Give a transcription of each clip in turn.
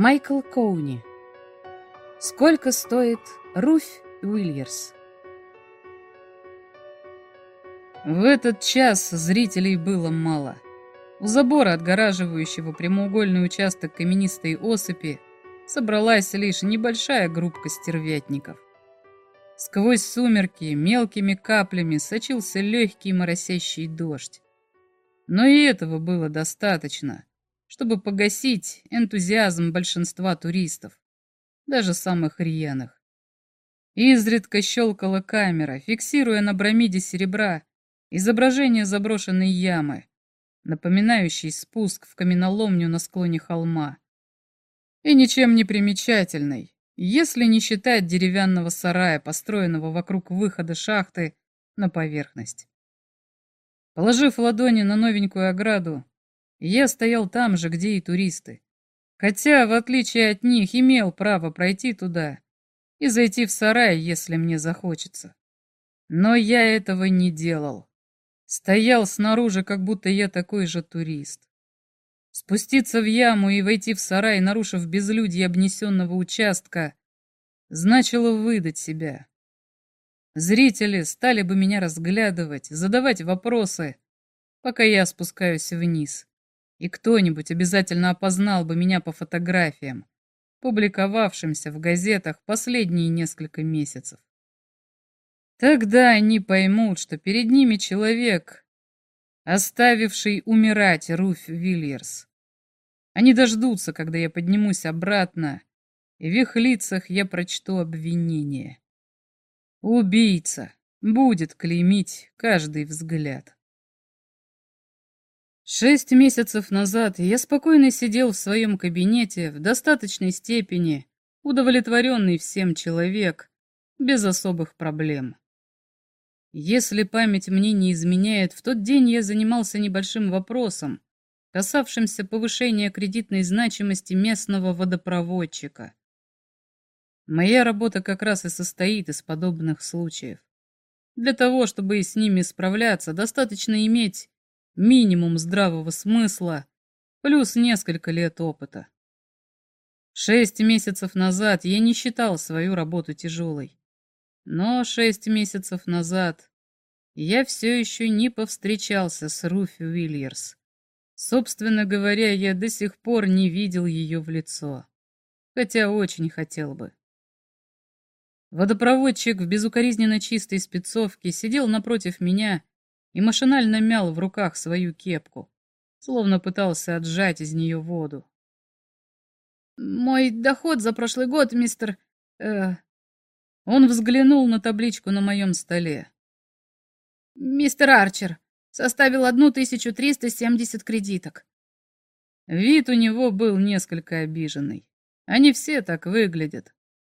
Майкл Коуни. Сколько стоит Руфь Уильерс? В этот час зрителей было мало. У забора, отгораживающего прямоугольный участок каменистой осыпи, собралась лишь небольшая группка стервятников. Сквозь сумерки мелкими каплями сочился легкий моросящий дождь. Но и этого было достаточно, чтобы погасить энтузиазм большинства туристов, даже самых рьяных. Изредка щелкала камера, фиксируя на бромиде серебра изображение заброшенной ямы, напоминающей спуск в каменоломню на склоне холма. И ничем не примечательной, если не считать деревянного сарая, построенного вокруг выхода шахты на поверхность. Положив ладони на новенькую ограду, я стоял там же, где и туристы. Хотя, в отличие от них, имел право пройти туда и зайти в сарай, если мне захочется. Но я этого не делал. Стоял снаружи, как будто я такой же турист. Спуститься в яму и войти в сарай, нарушив безлюдье обнесенного участка, значило выдать себя. Зрители стали бы меня разглядывать, задавать вопросы, пока я спускаюсь вниз и кто-нибудь обязательно опознал бы меня по фотографиям, публиковавшимся в газетах последние несколько месяцев. Тогда они поймут, что перед ними человек, оставивший умирать Руф Вильерс. Они дождутся, когда я поднимусь обратно, и в их лицах я прочту обвинение. Убийца будет клеймить каждый взгляд. Шесть месяцев назад я спокойно сидел в своем кабинете в достаточной степени, удовлетворенный всем человек, без особых проблем. Если память мне не изменяет, в тот день я занимался небольшим вопросом, касавшимся повышения кредитной значимости местного водопроводчика. Моя работа как раз и состоит из подобных случаев. Для того, чтобы с ними справляться, достаточно иметь минимум здравого смысла, плюс несколько лет опыта. Шесть месяцев назад я не считал свою работу тяжелой. Но шесть месяцев назад я все еще не повстречался с Руфи Уильерс. Собственно говоря, я до сих пор не видел ее в лицо, хотя очень хотел бы. Водопроводчик в безукоризненно чистой спецовке сидел напротив меня и машинально мял в руках свою кепку, словно пытался отжать из нее воду. «Мой доход за прошлый год, мистер...» э... Он взглянул на табличку на моем столе. «Мистер Арчер составил 1370 кредиток». Вид у него был несколько обиженный. Они все так выглядят.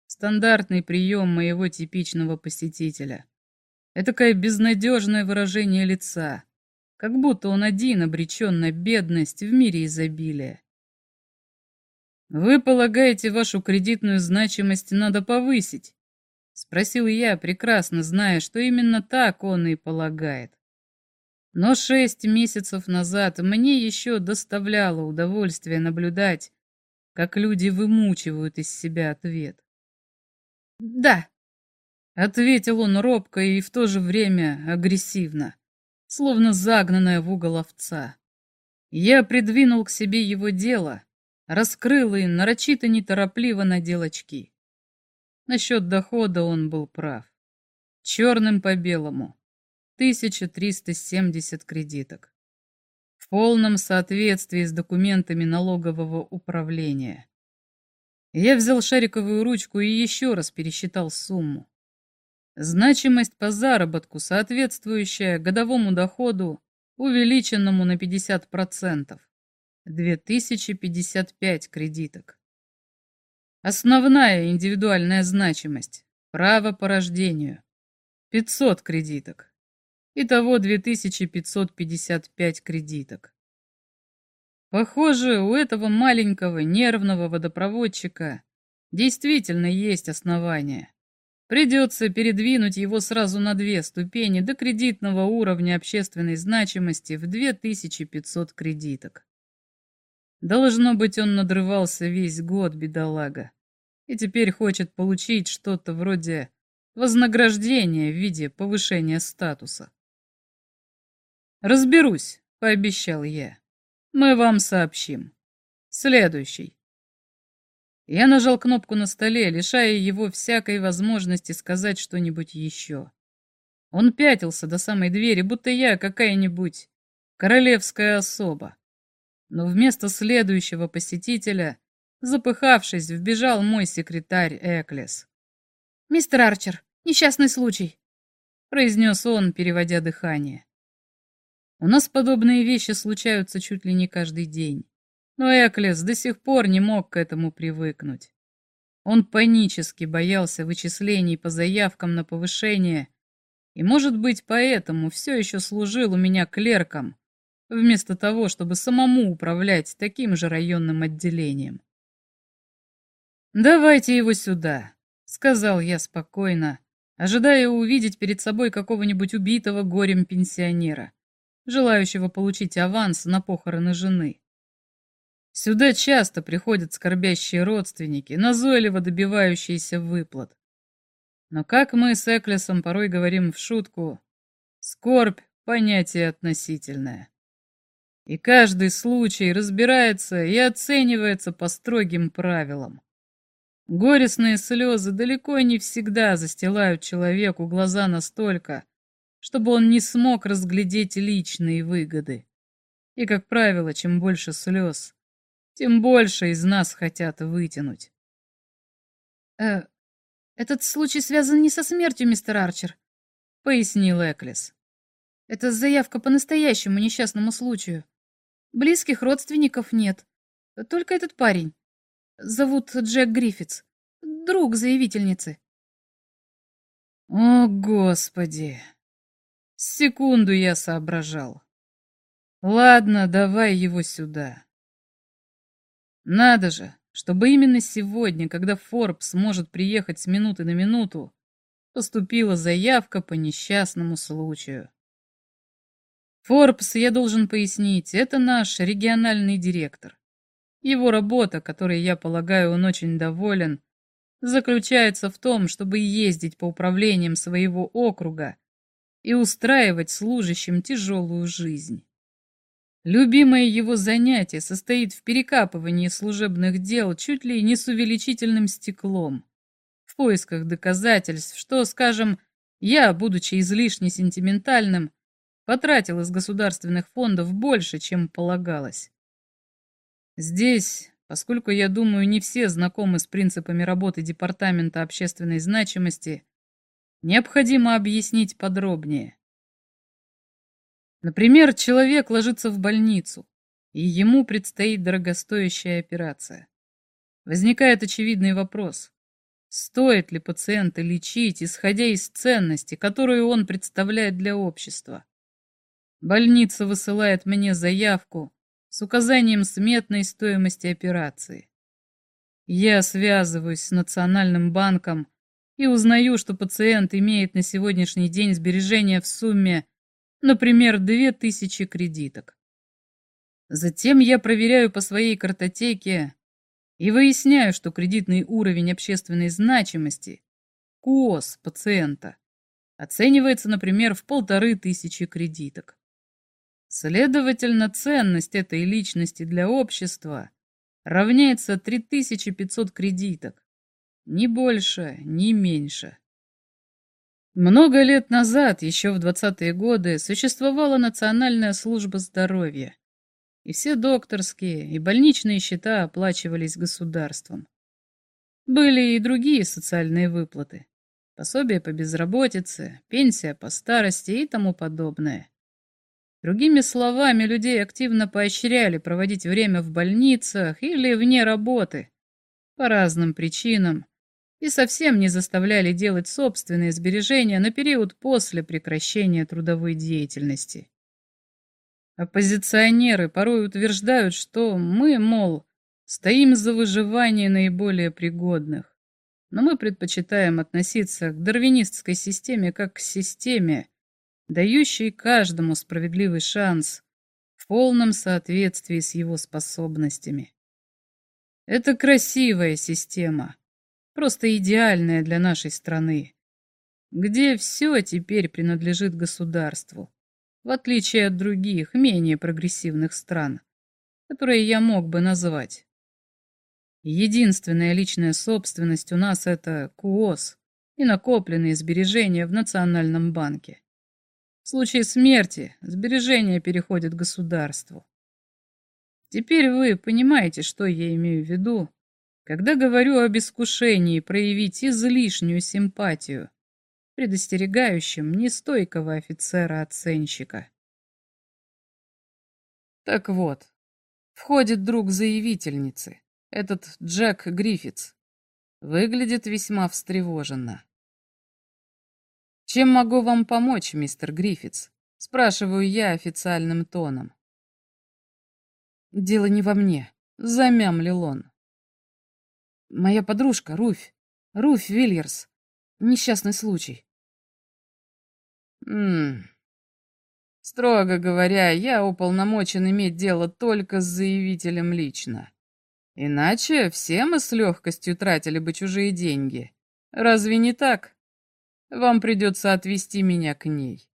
Стандартный прием моего типичного посетителя. Этакое безнадежное выражение лица, как будто он один обречен на бедность в мире изобилия. «Вы полагаете, вашу кредитную значимость надо повысить?» — спросил я, прекрасно зная, что именно так он и полагает. Но шесть месяцев назад мне еще доставляло удовольствие наблюдать, как люди вымучивают из себя ответ. «Да», Ответил он робко и в то же время агрессивно, словно загнанная в угол овца. Я придвинул к себе его дело, раскрыл и нарочито неторопливо надел очки. Насчет дохода он был прав. Черным по белому. 1370 кредиток. В полном соответствии с документами налогового управления. Я взял шариковую ручку и еще раз пересчитал сумму. Значимость по заработку, соответствующая годовому доходу, увеличенному на 50%. 2055 кредиток. Основная индивидуальная значимость. Право по рождению. 500 кредиток. Итого 2555 кредиток. Похоже, у этого маленького нервного водопроводчика действительно есть основания. Придется передвинуть его сразу на две ступени до кредитного уровня общественной значимости в 2500 кредиток. Должно быть, он надрывался весь год, бедолага, и теперь хочет получить что-то вроде вознаграждения в виде повышения статуса. «Разберусь», — пообещал я. «Мы вам сообщим. Следующий». Я нажал кнопку на столе, лишая его всякой возможности сказать что-нибудь еще. Он пятился до самой двери, будто я какая-нибудь королевская особа. Но вместо следующего посетителя, запыхавшись, вбежал мой секретарь Эклес. «Мистер Арчер, несчастный случай», — произнес он, переводя дыхание. У нас подобные вещи случаются чуть ли не каждый день. Но Эклес до сих пор не мог к этому привыкнуть. Он панически боялся вычислений по заявкам на повышение и, может быть, поэтому все еще служил у меня клерком, вместо того, чтобы самому управлять таким же районным отделением. «Давайте его сюда», — сказал я спокойно, ожидая увидеть перед собой какого-нибудь убитого горем пенсионера, желающего получить аванс на похороны жены. Сюда часто приходят скорбящие родственники, назойливо добивающиеся выплат. Но как мы с Эклесом порой говорим в шутку, скорбь — понятие относительное. И каждый случай разбирается и оценивается по строгим правилам. Горестные слезы далеко не всегда застилают человеку глаза настолько, чтобы он не смог разглядеть личные выгоды. И, как правило, чем больше слез, тем больше из нас хотят вытянуть. «Э, этот случай связан не со смертью, мистер Арчер», — пояснил Эклис. «Это заявка по настоящему несчастному случаю. Близких родственников нет. Только этот парень. Зовут Джек Гриффитс. Друг заявительницы». «О, Господи!» Секунду я соображал. «Ладно, давай его сюда». Надо же, чтобы именно сегодня, когда Форбс может приехать с минуты на минуту, поступила заявка по несчастному случаю. Форбс, я должен пояснить, это наш региональный директор. Его работа, которой, я полагаю, он очень доволен, заключается в том, чтобы ездить по управлениям своего округа и устраивать служащим тяжелую жизнь. Любимое его занятие состоит в перекапывании служебных дел чуть ли не с увеличительным стеклом, в поисках доказательств, что, скажем, я, будучи излишне сентиментальным, потратил из государственных фондов больше, чем полагалось. Здесь, поскольку, я думаю, не все знакомы с принципами работы Департамента общественной значимости, необходимо объяснить подробнее. Например, человек ложится в больницу, и ему предстоит дорогостоящая операция. Возникает очевидный вопрос. Стоит ли пациента лечить, исходя из ценности, которую он представляет для общества? Больница высылает мне заявку с указанием сметной стоимости операции. Я связываюсь с Национальным банком и узнаю, что пациент имеет на сегодняшний день сбережения в сумме Например, две тысячи кредиток. Затем я проверяю по своей картотеке и выясняю, что кредитный уровень общественной значимости, КУОС пациента, оценивается, например, в полторы тысячи кредиток. Следовательно, ценность этой личности для общества равняется 3500 кредиток. Ни больше, ни меньше. Много лет назад, еще в 20-е годы, существовала Национальная служба здоровья, и все докторские и больничные счета оплачивались государством. Были и другие социальные выплаты, пособия по безработице, пенсия по старости и тому подобное. Другими словами, людей активно поощряли проводить время в больницах или вне работы по разным причинам, и совсем не заставляли делать собственные сбережения на период после прекращения трудовой деятельности. Оппозиционеры порой утверждают, что мы, мол, стоим за выживание наиболее пригодных, но мы предпочитаем относиться к дарвинистской системе как к системе, дающей каждому справедливый шанс в полном соответствии с его способностями. Это красивая система, просто идеальная для нашей страны, где все теперь принадлежит государству, в отличие от других, менее прогрессивных стран, которые я мог бы назвать. Единственная личная собственность у нас это КУОС и накопленные сбережения в Национальном банке. В случае смерти сбережения переходят государству. Теперь вы понимаете, что я имею в виду, когда говорю об искушении проявить излишнюю симпатию, предостерегающим нестойкого офицера-оценщика. Так вот, входит друг заявительницы, этот Джек Гриффитс. Выглядит весьма встревоженно. «Чем могу вам помочь, мистер Гриффитс?» — спрашиваю я официальным тоном. «Дело не во мне», — замямлил он. «Моя подружка, Руфь, Руфь Вильерс. Несчастный случай». «Ммм, Строго говоря, я уполномочен иметь дело только с заявителем лично. Иначе все мы с легкостью тратили бы чужие деньги. Разве не так? Вам придется отвести меня к ней.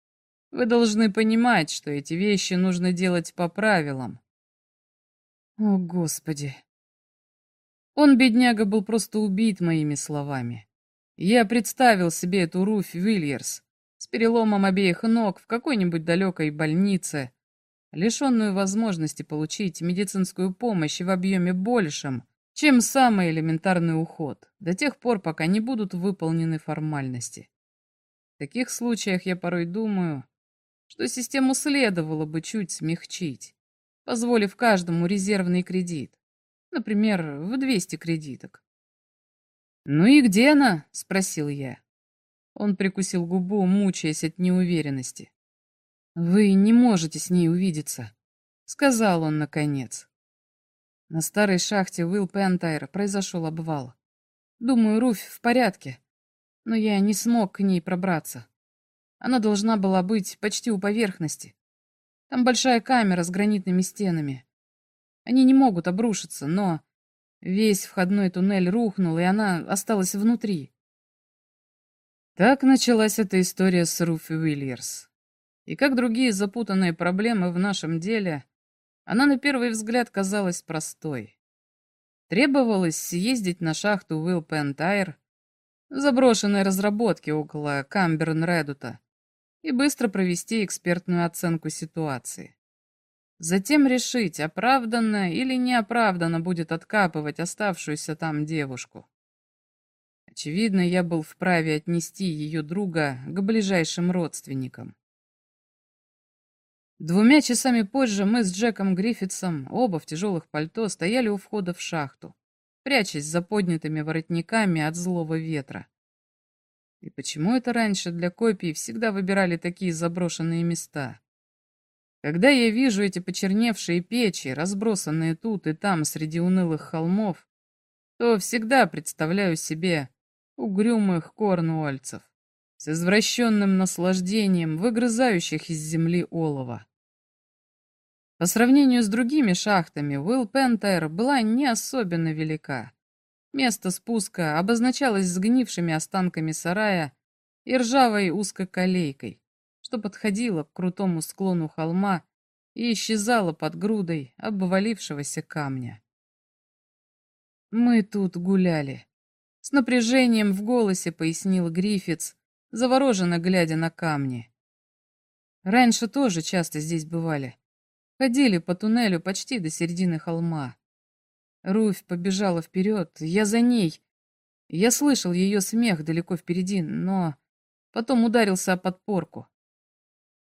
Вы должны понимать, что эти вещи нужно делать по правилам. О, Господи. Он, бедняга, был просто убит моими словами. Я представил себе эту Руфь Вильерс с переломом обеих ног в какой-нибудь далекой больнице, лишенную возможности получить медицинскую помощь в объеме большем, чем самый элементарный уход, до тех пор, пока не будут выполнены формальности. В таких случаях я порой думаю, что систему следовало бы чуть смягчить, позволив каждому резервный кредит, например, в 200 кредиток. «Ну и где она?» — спросил я. Он прикусил губу, мучаясь от неуверенности. «Вы не можете с ней увидеться», — сказал он наконец. На старой шахте Уилл Пентайр произошел обвал. Думаю, Руфь в порядке, но я не смог к ней пробраться. Она должна была быть почти у поверхности. Там большая камера с гранитными стенами. Они не могут обрушиться, но весь входной туннель рухнул, и она осталась внутри. Так началась эта история с Руфи Уильерс. И как другие запутанные проблемы в нашем деле, она на первый взгляд казалась простой. Требовалось съездить на шахту Уилл Пентайр, заброшенной разработки около Камберн-Редута, и быстро провести экспертную оценку ситуации. Затем решить, оправданно или неоправданно будет откапывать оставшуюся там девушку. Очевидно, я был вправе отнести ее друга к ближайшим родственникам. Двумя часами позже мы с Джеком Гриффитсом, оба в тяжелых пальто, стояли у входа в шахту, прячась за поднятыми воротниками от злого ветра. И почему это раньше для копий всегда выбирали такие заброшенные места? Когда я вижу эти почерневшие печи, разбросанные тут и там среди унылых холмов, то всегда представляю себе угрюмых корнуольцев с извращенным наслаждением, выгрызающих из земли олова. По сравнению с другими шахтами, Уилл Пентайр была не особенно велика. Место спуска обозначалось сгнившими останками сарая и ржавой узкоколейкой, что подходило к крутому склону холма и исчезало под грудой обвалившегося камня. «Мы тут гуляли», — с напряжением в голосе пояснил Гриффитс, завороженно глядя на камни. «Раньше тоже часто здесь бывали. Ходили по туннелю почти до середины холма. Руфь побежала вперед, я за ней. Я слышал ее смех далеко впереди, но потом ударился о подпорку.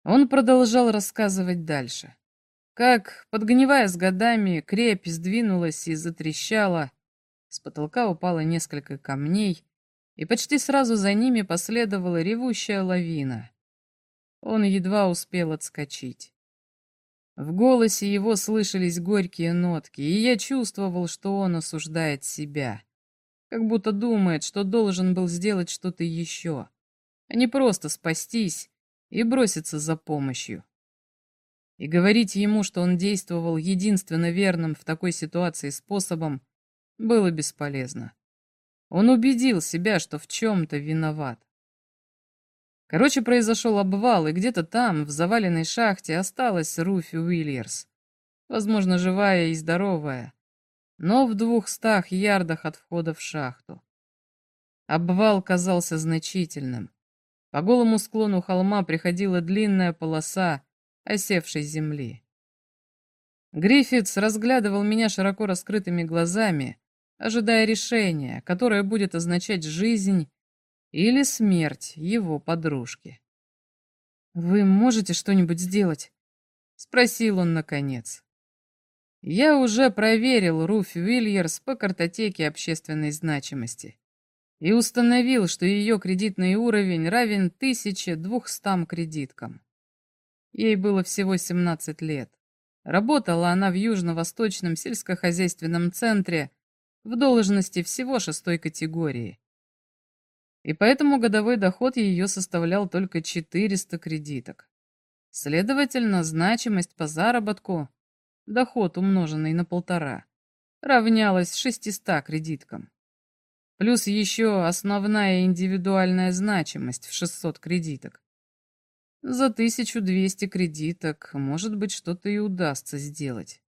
Он продолжал рассказывать дальше. Как, подгнивая с годами, крепь сдвинулась и затрещала, с потолка упало несколько камней, и почти сразу за ними последовала ревущая лавина. Он едва успел отскочить. В голосе его слышались горькие нотки, и я чувствовал, что он осуждает себя. Как будто думает, что должен был сделать что-то еще, а не просто спастись и броситься за помощью. И говорить ему, что он действовал единственно верным в такой ситуации способом, было бесполезно. Он убедил себя, что в чем-то виноват. Короче, произошел обвал, и где-то там, в заваленной шахте, осталась Руфи Уильерс. Возможно, живая и здоровая, но в двухстах ярдах от входа в шахту. Обвал казался значительным. По голому склону холма приходила длинная полоса осевшей земли. Гриффитс разглядывал меня широко раскрытыми глазами, ожидая решения, которое будет означать жизнь или смерть его подружки. «Вы можете что-нибудь сделать?» — спросил он наконец. Я уже проверил Руф Уильерс по картотеке общественной значимости и установил, что ее кредитный уровень равен 1200 кредиткам. Ей было всего 17 лет. Работала она в Южно-Восточном сельскохозяйственном центре в должности всего шестой категории. И поэтому годовой доход ее составлял только 400 кредиток. Следовательно, значимость по заработку, доход умноженный на полтора, равнялась 600 кредиткам. Плюс еще основная индивидуальная значимость в 600 кредиток. За 1200 кредиток, может быть, что-то и удастся сделать.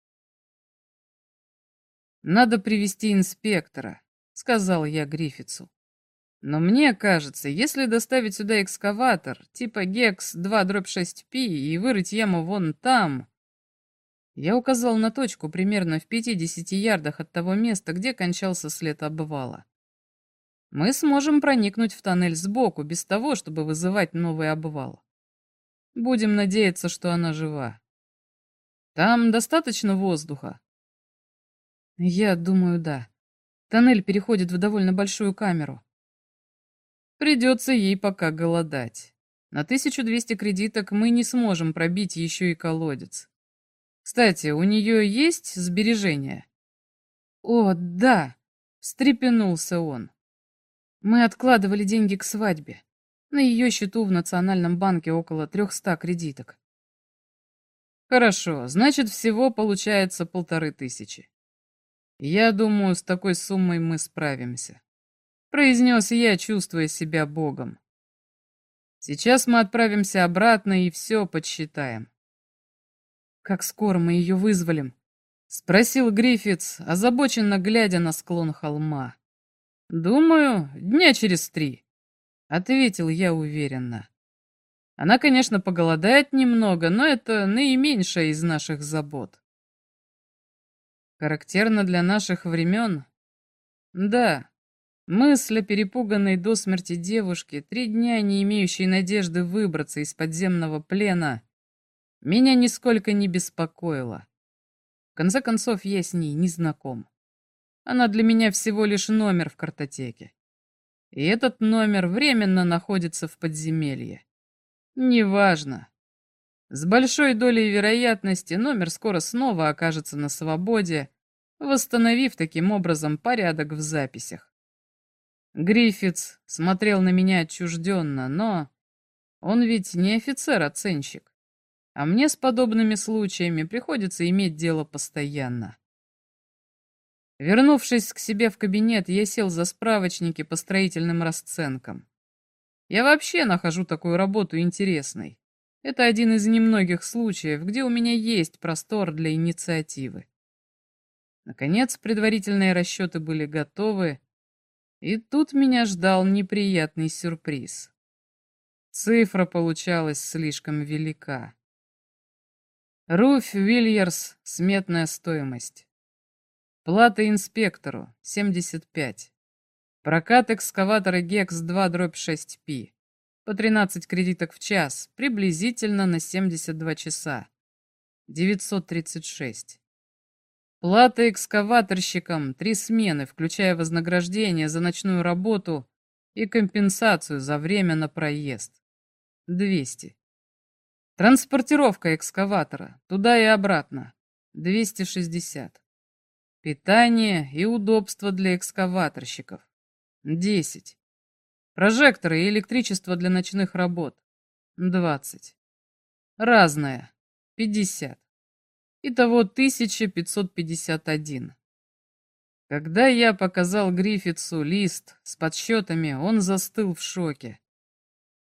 «Надо привести инспектора», — сказал я Гриффитсу. «Но мне кажется, если доставить сюда экскаватор, типа Гекс 2-6P, и вырыть яму вон там...» Я указал на точку примерно в 50 ярдах от того места, где кончался след обвала мы сможем проникнуть в тоннель сбоку, без того, чтобы вызывать новый обвал. Будем надеяться, что она жива. Там достаточно воздуха? Я думаю, да. Тоннель переходит в довольно большую камеру. Придется ей пока голодать. На 1200 кредиток мы не сможем пробить еще и колодец. Кстати, у нее есть сбережения? О, да, встрепенулся он. Мы откладывали деньги к свадьбе. На ее счету в Национальном банке около 300 кредиток. Хорошо, значит, всего получается полторы тысячи. Я думаю, с такой суммой мы справимся. Произнес я, чувствуя себя богом. Сейчас мы отправимся обратно и все подсчитаем. Как скоро мы ее вызволим? Спросил Гриффитс, озабоченно глядя на склон холма. «Думаю, дня через три», — ответил я уверенно. «Она, конечно, поголодает немного, но это наименьшая из наших забот». Характерно для наших времен? Да, мысль о перепуганной до смерти девушке, три дня не имеющей надежды выбраться из подземного плена, меня нисколько не беспокоила. В конце концов, я с ней не знаком. Она для меня всего лишь номер в картотеке. И этот номер временно находится в подземелье. Неважно. С большой долей вероятности номер скоро снова окажется на свободе, восстановив таким образом порядок в записях. Гриффитс смотрел на меня отчужденно, но он ведь не офицер-оценщик, а мне с подобными случаями приходится иметь дело постоянно. Вернувшись к себе в кабинет, я сел за справочники по строительным расценкам. Я вообще нахожу такую работу интересной. Это один из немногих случаев, где у меня есть простор для инициативы. Наконец, предварительные расчеты были готовы, и тут меня ждал неприятный сюрприз. Цифра получалась слишком велика. Руф Вильерс, сметная стоимость. Плата инспектору – 75. Прокат экскаватора ГЕКС-2 дробь 6Пи. По 13 кредиток в час, приблизительно на 72 часа. 936. Плата экскаваторщикам – три смены, включая вознаграждение за ночную работу и компенсацию за время на проезд. 200. Транспортировка экскаватора, туда и обратно. 260. Питание и удобство для экскаваторщиков. 10. Прожекторы и электричество для ночных работ. 20. Разное. 50. Итого 1551. Когда я показал Гриффитсу лист с подсчетами, он застыл в шоке.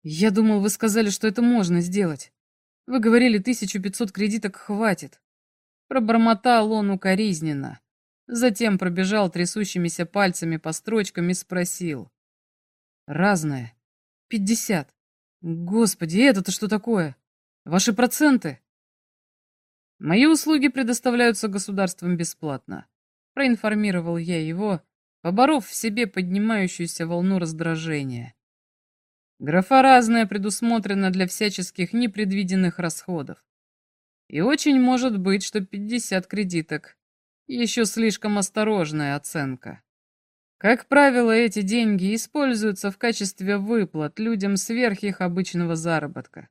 «Я думал, вы сказали, что это можно сделать. Вы говорили, 1500 кредиток хватит». Пробормотал он укоризненно. Затем пробежал трясущимися пальцами по строчкам и спросил. «Разное. Пятьдесят. Господи, это-то что такое? Ваши проценты?» «Мои услуги предоставляются государством бесплатно проинформировал я его, поборов в себе поднимающуюся волну раздражения. Графа разная предусмотрена для всяческих непредвиденных расходов. И очень может быть, что 50 кредиток — еще слишком осторожная оценка. Как правило, эти деньги используются в качестве выплат людям сверх их обычного заработка,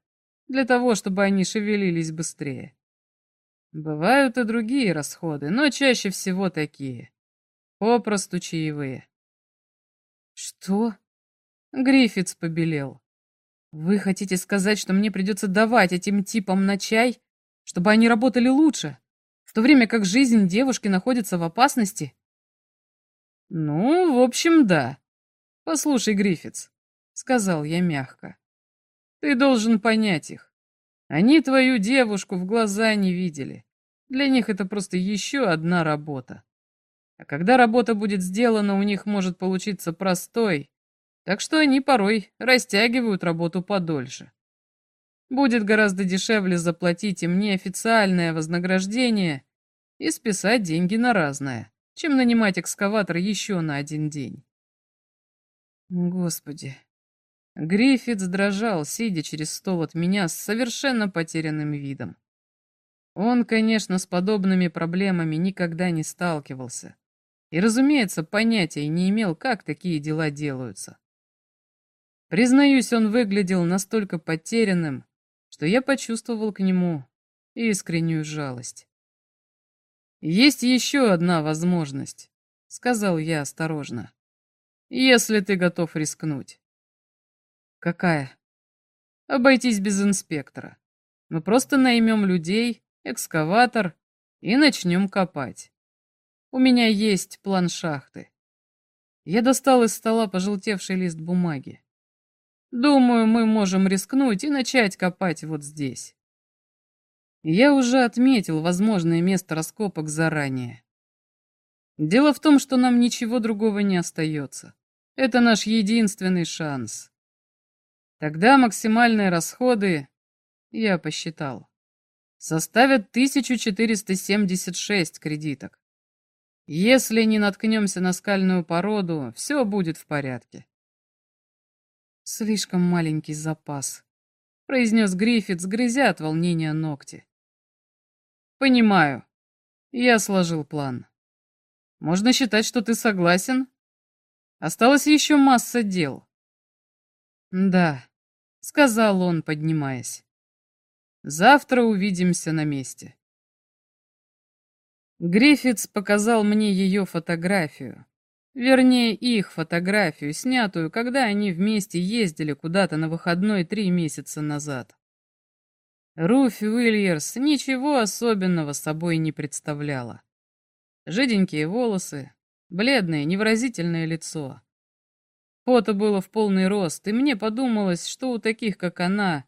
для того, чтобы они шевелились быстрее. Бывают и другие расходы, но чаще всего такие. Попросту чаевые. Что? Гриффитс побелел. Вы хотите сказать, что мне придется давать этим типам на чай, чтобы они работали лучше, то время как жизнь девушки находится в опасности? Ну, в общем, да. Послушай, Гриффитс, сказал я мягко. Ты должен понять их. Они твою девушку в глаза не видели. Для них это просто еще одна работа. А когда работа будет сделана, у них может получиться простой, так что они порой растягивают работу подольше. Будет гораздо дешевле заплатить им неофициальное вознаграждение и списать деньги на разное, чем нанимать экскаватор еще на один день. Господи, Гриффитс дрожал, сидя через стол от меня с совершенно потерянным видом. Он, конечно, с подобными проблемами никогда не сталкивался. И, разумеется, понятия не имел, как такие дела делаются. Признаюсь, он выглядел настолько потерянным, что я почувствовал к нему искреннюю жалость. «Есть еще одна возможность», — сказал я осторожно. «Если ты готов рискнуть». Какая? Обойтись без инспектора. Мы просто наймем людей, экскаватор и начнем копать. У меня есть план шахты. Я достал из стола пожелтевший лист бумаги. Думаю, мы можем рискнуть и начать копать вот здесь. Я уже отметил возможное место раскопок заранее. Дело в том, что нам ничего другого не остается. Это наш единственный шанс. Тогда максимальные расходы, я посчитал, составят 1476 кредиток. Если не наткнемся на скальную породу, все будет в порядке. Слишком маленький запас, произнес Гриффит, сгрызя от волнения ногти. Понимаю. Я сложил план. Можно считать, что ты согласен? Осталось еще масса дел. «Да», — сказал он, поднимаясь. «Завтра увидимся на месте». Гриффитс показал мне ее фотографию. Вернее, их фотографию, снятую, когда они вместе ездили куда-то на выходной три месяца назад. Руфь Уильерс ничего особенного собой не представляла. Жиденькие волосы, бледное невыразительное лицо. Фото было в полный рост, и мне подумалось, что у таких, как она,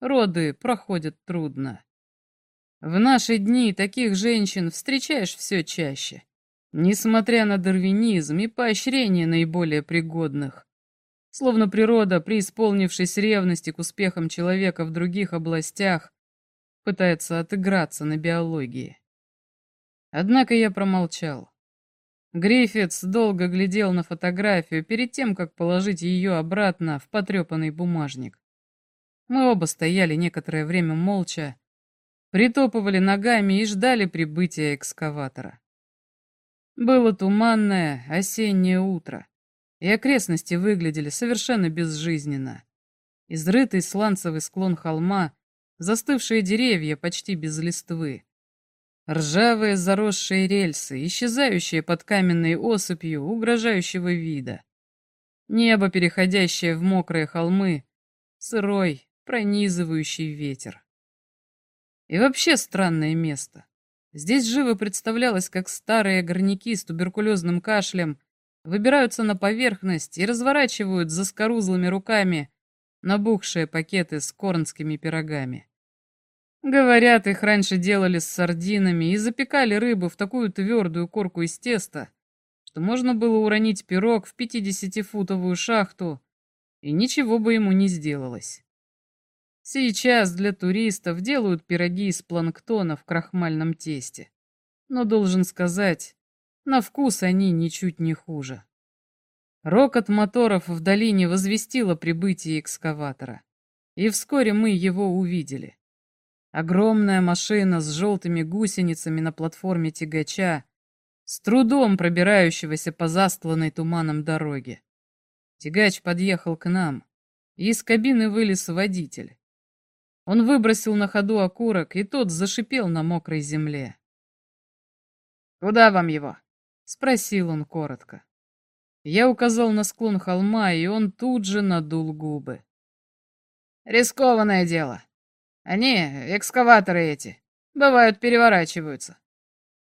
роды проходят трудно. В наши дни таких женщин встречаешь все чаще, несмотря на дарвинизм и поощрение наиболее пригодных. Словно природа, преисполнившись ревности к успехам человека в других областях, пытается отыграться на биологии. Однако я промолчал. Гриффитс долго глядел на фотографию перед тем, как положить ее обратно в потрепанный бумажник. Мы оба стояли некоторое время молча, притопывали ногами и ждали прибытия экскаватора. Было туманное осеннее утро, и окрестности выглядели совершенно безжизненно. Изрытый сланцевый склон холма, застывшие деревья почти без листвы. Ржавые заросшие рельсы, исчезающие под каменной осыпью угрожающего вида. Небо, переходящее в мокрые холмы, сырой, пронизывающий ветер. И вообще странное место. Здесь живо представлялось, как старые горняки с туберкулезным кашлем выбираются на поверхность и разворачивают за скорузлыми руками набухшие пакеты с корнскими пирогами. Говорят, их раньше делали с сардинами и запекали рыбу в такую твердую корку из теста, что можно было уронить пирог в 50-футовую шахту, и ничего бы ему не сделалось. Сейчас для туристов делают пироги из планктона в крахмальном тесте. Но должен сказать, на вкус они ничуть не хуже. Рокот моторов в долине возвестил о прибытии экскаватора. И вскоре мы его увидели. Огромная машина с желтыми гусеницами на платформе тягача, с трудом пробирающегося по застланной туманом дороге. Тягач подъехал к нам, и из кабины вылез водитель. Он выбросил на ходу окурок, и тот зашипел на мокрой земле. «Куда вам его?» — спросил он коротко. Я указал на склон холма, и он тут же надул губы. «Рискованное дело. Они, экскаваторы эти, бывают переворачиваются.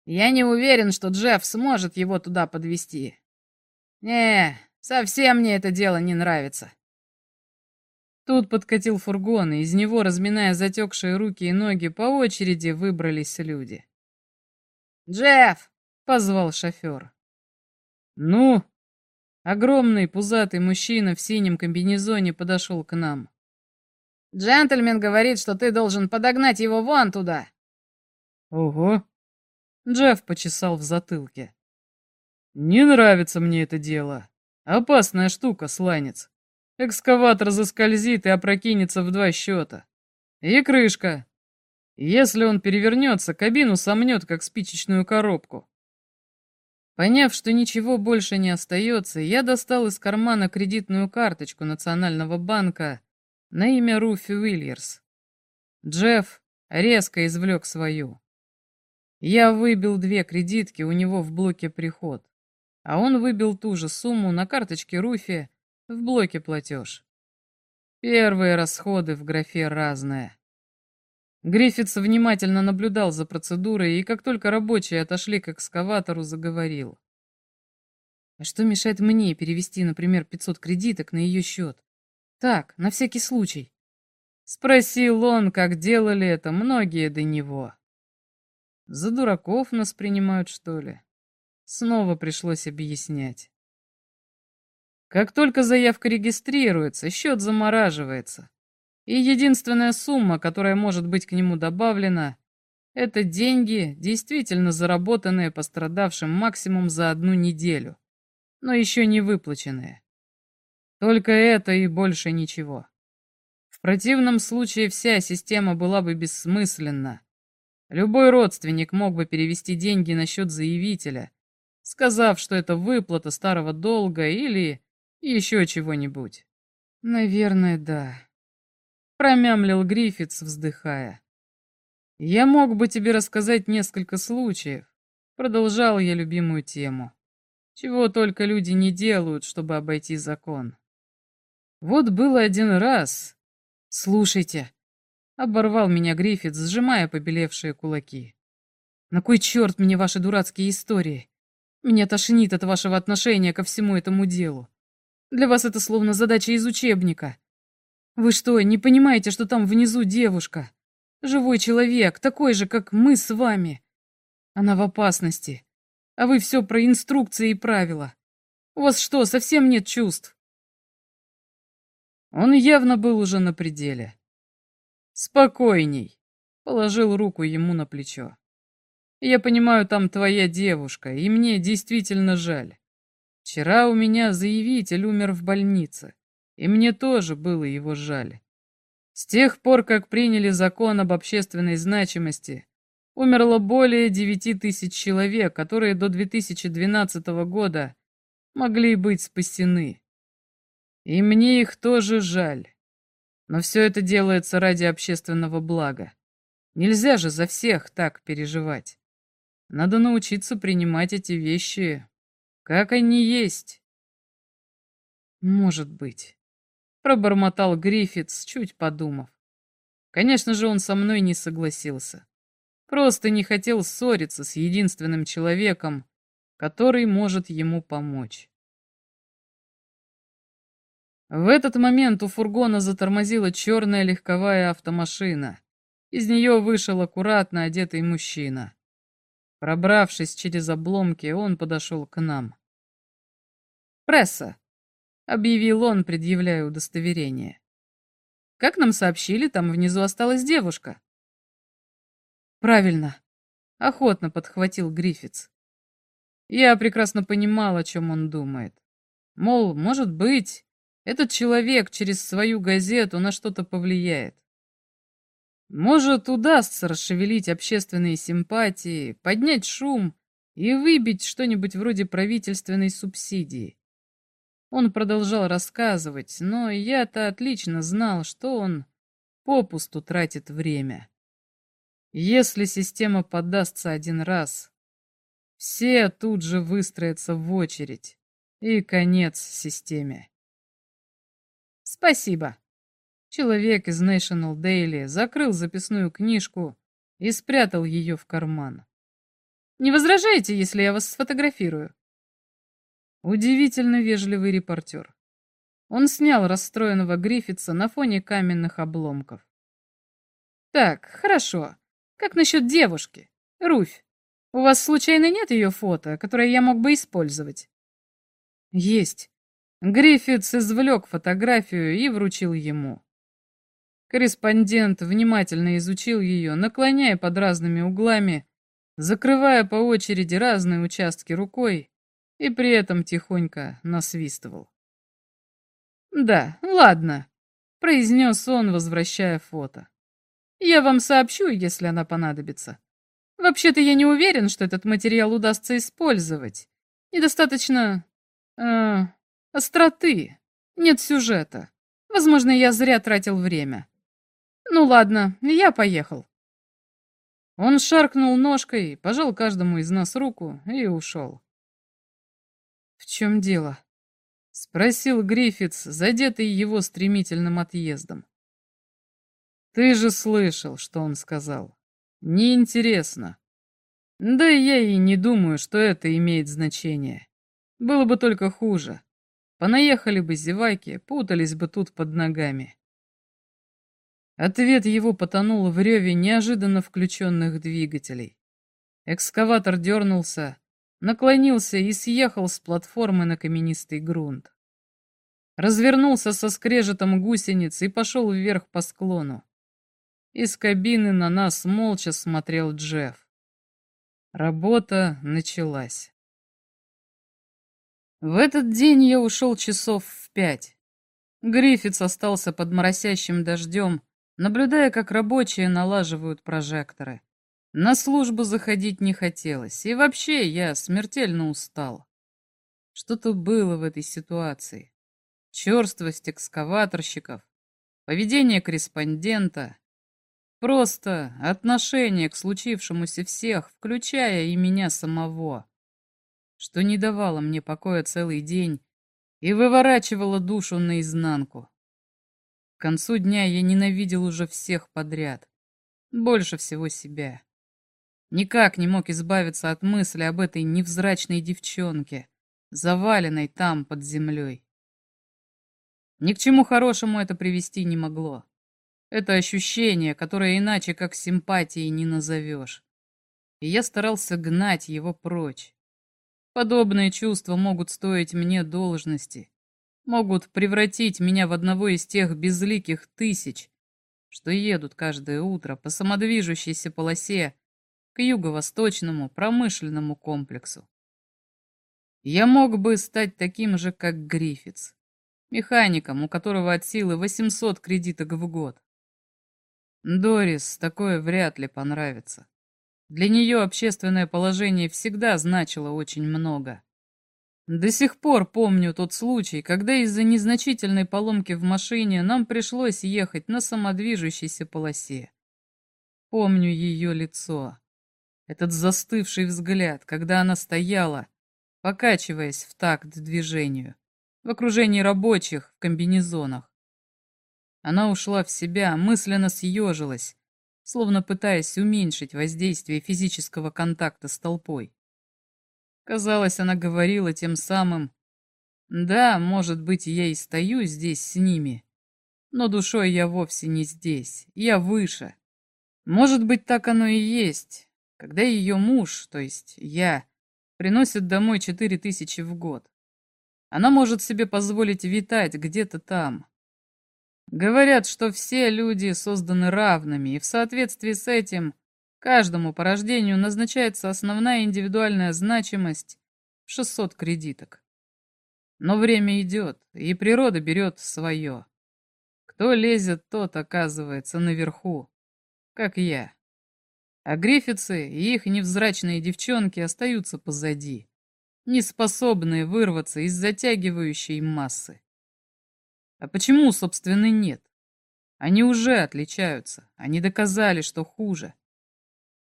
Я не уверен, что Джефф сможет его туда подвести. Не, совсем мне это дело не нравится». Тут подкатил фургон, и из него, разминая затекшие руки и ноги, по очереди выбрались люди. «Джефф!» — позвал шофер. «Ну?» Огромный пузатый мужчина в синем комбинезоне подошел к нам. «Джентльмен говорит, что ты должен подогнать его вон туда». «Ого!» Джефф почесал в затылке. «Не нравится мне это дело. Опасная штука, сланец. Экскаватор заскользит и опрокинется в два счета. И крышка. Если он перевернется, кабину сомнет, как спичечную коробку. Поняв, что ничего больше не остается, я достал из кармана кредитную карточку Национального банка на имя Руфи Уильерс. Джефф резко извлек свою. Я выбил две кредитки у него в блоке приход, а он выбил ту же сумму на карточке Руфи в блоке платеж. Первые расходы в графе «Разное». Гриффитс внимательно наблюдал за процедурой и, как только рабочие отошли к экскаватору, заговорил. «А что мешает мне перевести, например, 500 кредиток на ее счет? Так, на всякий случай». Спросил он, как делали это многие до него. За дураков нас принимают, что ли? Снова пришлось объяснять. Как только заявка регистрируется, счет замораживается. И единственная сумма, которая может быть к нему добавлена, это деньги, действительно заработанные пострадавшим максимум за одну неделю, но еще не выплаченные. Только это и больше ничего. В противном случае вся система была бы бессмысленна. Любой родственник мог бы перевести деньги на счет заявителя, сказав, что это выплата старого долга или еще чего-нибудь. Наверное, да промямлил Гриффитс, вздыхая. «Я мог бы тебе рассказать несколько случаев», — продолжал я любимую тему. «Чего только люди не делают, чтобы обойти закон». Вот было один раз. «Слушайте», — оборвал меня Гриффитс, сжимая побелевшие кулаки. «На кой черт мне ваши дурацкие истории? Меня тошнит от вашего отношения ко всему этому делу. Для вас это словно задача из учебника. Вы что, не понимаете, что там внизу девушка? Живой человек, такой же, как мы с вами. Она в опасности. А вы все про инструкции и правила. У вас что, совсем нет чувств? Он явно был уже на пределе. «Спокойней», — положил руку ему на плечо. «Я понимаю, там твоя девушка, и мне действительно жаль. Вчера у меня заявитель умер в больнице и мне тоже было его жаль. С тех пор, как приняли закон об общественной значимости, умерло более 9 тысяч человек, которые до 2012 года могли быть спасены. И мне их тоже жаль. Но все это делается ради общественного блага. Нельзя же за всех так переживать. Надо научиться принимать эти вещи, как они есть. Может быть пробормотал Гриффитс, чуть подумав. Конечно же, он со мной не согласился. Просто не хотел ссориться с единственным человеком, который может ему помочь. В этот момент у фургона затормозила черная легковая автомашина. Из нее вышел аккуратно одетый мужчина. Пробравшись через обломки, он подошел к нам. «Пресса», — объявил он, предъявляя удостоверение. «Как нам сообщили, там внизу осталась девушка». «Правильно», — охотно подхватил Гриффитс. Я прекрасно понимал, о чем он думает. Мол, может быть, этот человек через свою газету на что-то повлияет. Может, удастся расшевелить общественные симпатии, поднять шум и выбить что-нибудь вроде правительственной субсидии. Он продолжал рассказывать, но я-то отлично знал, что он попусту тратит время. Если система поддастся один раз, все тут же выстроятся в очередь, и конец системе. Спасибо. Человек из National Daily закрыл записную книжку и спрятал ее в карман. Не возражаете, если я вас сфотографирую? Удивительно вежливый репортер. Он снял расстроенного Гриффитса на фоне каменных обломков. Так, хорошо. Как насчет девушки? Руфь. У вас случайно нет ее фото, которое я мог бы использовать? Есть. Гриффитс извлек фотографию и вручил ему. Корреспондент внимательно изучил ее, наклоняя под разными углами, закрывая по очереди разные участки рукой и при этом тихонько насвистывал. «Да, ладно», — произнес он, возвращая фото. «Я вам сообщу, если она понадобится. Вообще-то я не уверен, что этот материал удастся использовать. Недостаточно... Э, Остроты. Нет сюжета. Возможно, я зря тратил время. Ну ладно, я поехал. Он шаркнул ножкой, пожал каждому из нас руку и ушел. «В чем дело?» — спросил Гриффитс, задетый его стремительным отъездом. «Ты же слышал, что он сказал. Неинтересно. Да я и не думаю, что это имеет значение. Было бы только хуже. Понаехали бы зеваки, путались бы тут под ногами. Ответ его потонул в реве неожиданно включенных двигателей. Экскаватор дернулся, наклонился и съехал с платформы на каменистый грунт. Развернулся со скрежетом гусениц и пошел вверх по склону. Из кабины на нас молча смотрел Джефф. Работа началась. В этот день я ушел часов в пять. Гриффитс остался под моросящим дождем, наблюдая, как рабочие налаживают прожекторы. На службу заходить не хотелось, и вообще я смертельно устал. Что-то было в этой ситуации. Черствость экскаваторщиков, поведение корреспондента, просто отношение к случившемуся всех, включая и меня самого что не давало мне покоя целый день и выворачивало душу наизнанку. К концу дня я ненавидел уже всех подряд, больше всего себя. Никак не мог избавиться от мысли об этой невзрачной девчонке, заваленной там под землей. Ни к чему хорошему это привести не могло. Это ощущение, которое иначе как симпатией не назовешь. И я старался гнать его прочь. Подобные чувства могут стоить мне должности, могут превратить меня в одного из тех безликих тысяч, что едут каждое утро по самодвижущейся полосе к юго-восточному промышленному комплексу. Я мог бы стать таким же, как Гриффитс, механиком, у которого от силы 800 кредиток в год. Дорис такое вряд ли понравится. Для нее общественное положение всегда значило очень много. До сих пор помню тот случай, когда из-за незначительной поломки в машине нам пришлось ехать на самодвижущейся полосе. Помню ее лицо. Этот застывший взгляд, когда она стояла, покачиваясь в такт движению, в окружении рабочих в комбинезонах. Она ушла в себя, мысленно съежилась, словно пытаясь уменьшить воздействие физического контакта с толпой. Казалось, она говорила тем самым, «Да, может быть, я и стою здесь с ними, но душой я вовсе не здесь, я выше. Может быть, так оно и есть, когда ее муж, то есть я, приносит домой четыре тысячи в год. Она может себе позволить витать где-то там. Говорят, что все люди созданы равными, и в соответствии с этим каждому по рождению назначается основная индивидуальная значимость в 600 кредиток. Но время идет, и природа берет свое. Кто лезет, тот оказывается наверху, как я. А грифицы и их невзрачные девчонки остаются позади, не способные вырваться из затягивающей массы. А почему, собственно, нет? Они уже отличаются, они доказали, что хуже.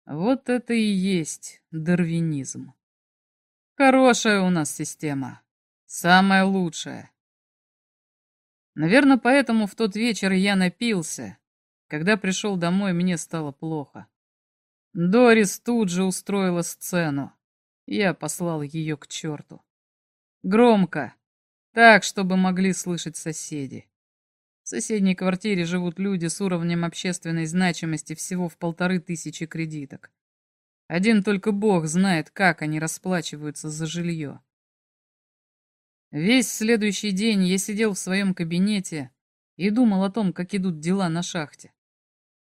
Вот это и есть дарвинизм. Хорошая у нас система. Самая лучшая. Наверное, поэтому в тот вечер я напился. Когда пришел домой, мне стало плохо. Дорис тут же устроила сцену. Я послал ее к черту. Громко. Так, чтобы могли слышать соседи. В соседней квартире живут люди с уровнем общественной значимости всего в полторы тысячи кредиток. Один только Бог знает, как они расплачиваются за жилье. Весь следующий день я сидел в своем кабинете и думал о том, как идут дела на шахте.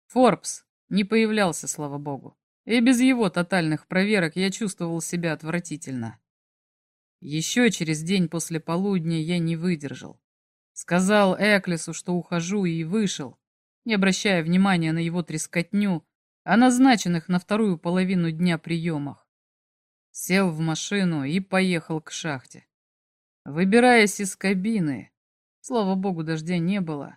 Форбс не появлялся, слава богу. И без его тотальных проверок я чувствовал себя отвратительно. Еще через день после полудня я не выдержал. Сказал Эклису, что ухожу, и вышел, не обращая внимания на его трескотню, о назначенных на вторую половину дня приемах. Сел в машину и поехал к шахте. Выбираясь из кабины, слава богу, дождя не было,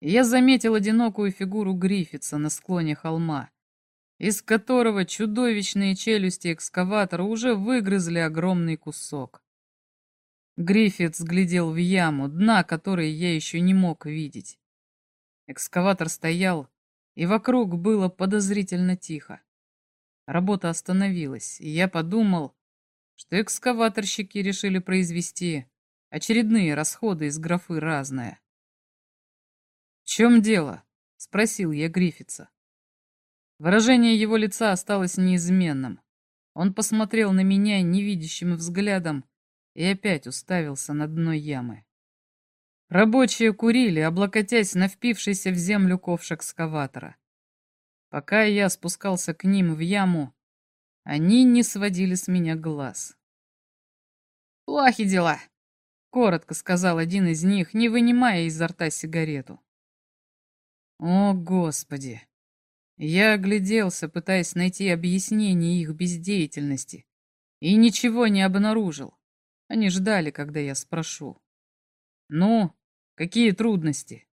я заметил одинокую фигуру Гриффитса на склоне холма из которого чудовищные челюсти экскаватора уже выгрызли огромный кусок. Гриффит глядел в яму, дна которой я еще не мог видеть. Экскаватор стоял, и вокруг было подозрительно тихо. Работа остановилась, и я подумал, что экскаваторщики решили произвести очередные расходы из графы «разное». «В чем дело?» — спросил я Гриффитса. Выражение его лица осталось неизменным. Он посмотрел на меня невидящим взглядом и опять уставился на дно ямы. Рабочие курили, облокотясь на впившийся в землю ковш экскаватора. Пока я спускался к ним в яму, они не сводили с меня глаз. «Плохи дела», — коротко сказал один из них, не вынимая изо рта сигарету. «О, Господи!» Я огляделся, пытаясь найти объяснение их бездеятельности, и ничего не обнаружил. Они ждали, когда я спрошу. «Ну, какие трудности?»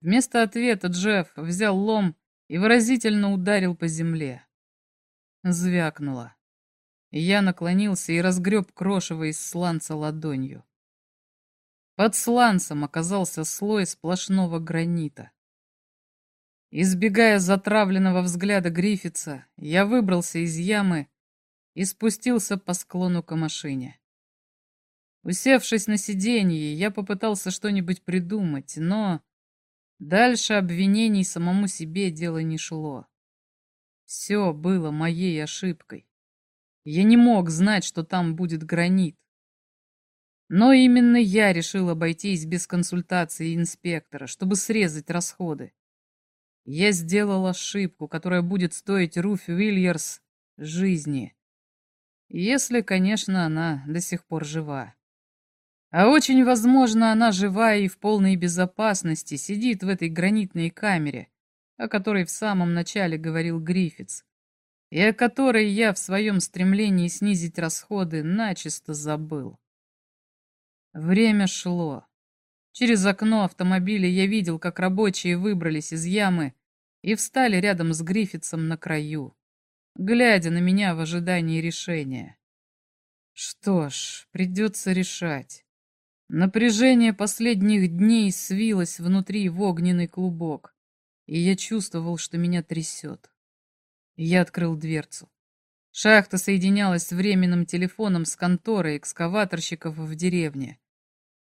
Вместо ответа Джефф взял лом и выразительно ударил по земле. Звякнуло. Я наклонился и разгреб крошево из сланца ладонью. Под сланцем оказался слой сплошного гранита. Избегая затравленного взгляда Гриффитса, я выбрался из ямы и спустился по склону к машине. Усевшись на сиденье, я попытался что-нибудь придумать, но дальше обвинений самому себе дело не шло. Все было моей ошибкой. Я не мог знать, что там будет гранит. Но именно я решил обойтись без консультации инспектора, чтобы срезать расходы. Я сделал ошибку, которая будет стоить Руф Уильерс жизни. Если, конечно, она до сих пор жива. А очень возможно, она жива и в полной безопасности сидит в этой гранитной камере, о которой в самом начале говорил Гриффитс, и о которой я в своем стремлении снизить расходы начисто забыл. Время шло. Через окно автомобиля я видел, как рабочие выбрались из ямы и встали рядом с Гриффитсом на краю, глядя на меня в ожидании решения. Что ж, придется решать. Напряжение последних дней свилось внутри в огненный клубок, и я чувствовал, что меня трясет. Я открыл дверцу. Шахта соединялась с временным телефоном с конторой экскаваторщиков в деревне.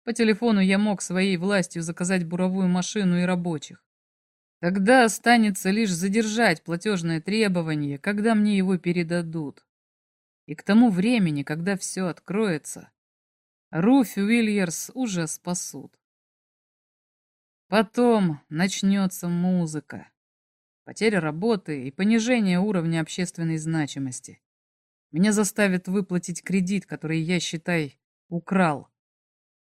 По телефону я мог своей властью заказать буровую машину и рабочих. Тогда останется лишь задержать платежное требование, когда мне его передадут. И к тому времени, когда все откроется, Руф Уильерс уже спасут. Потом начнется музыка, потеря работы и понижение уровня общественной значимости. Меня заставят выплатить кредит, который я, считай, украл.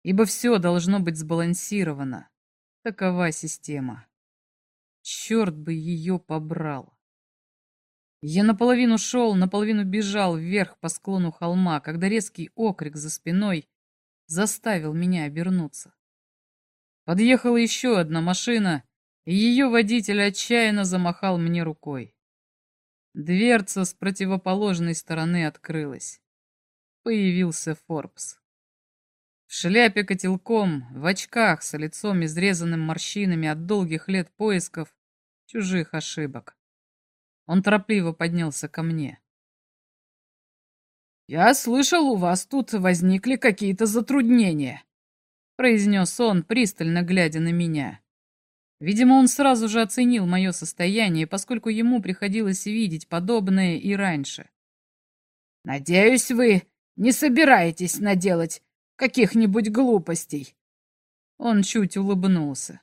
Ибо все должно быть сбалансировано. Такова система. Черт бы ее побрал. Я наполовину шел, наполовину бежал вверх по склону холма, когда резкий окрик за спиной заставил меня обернуться. Подъехала еще одна машина, и ее водитель отчаянно замахал мне рукой. Дверца с противоположной стороны открылась. Появился Форбс. В шляпе котелком, в очках с лицом изрезанным морщинами от долгих лет поисков чужих ошибок. Он торопливо поднялся ко мне. «Я слышал, у вас тут возникли какие-то затруднения», — произнес он, пристально глядя на меня. Видимо, он сразу же оценил мое состояние, поскольку ему приходилось видеть подобное и раньше. «Надеюсь, вы не собираетесь наделать каких-нибудь глупостей?» Он чуть улыбнулся.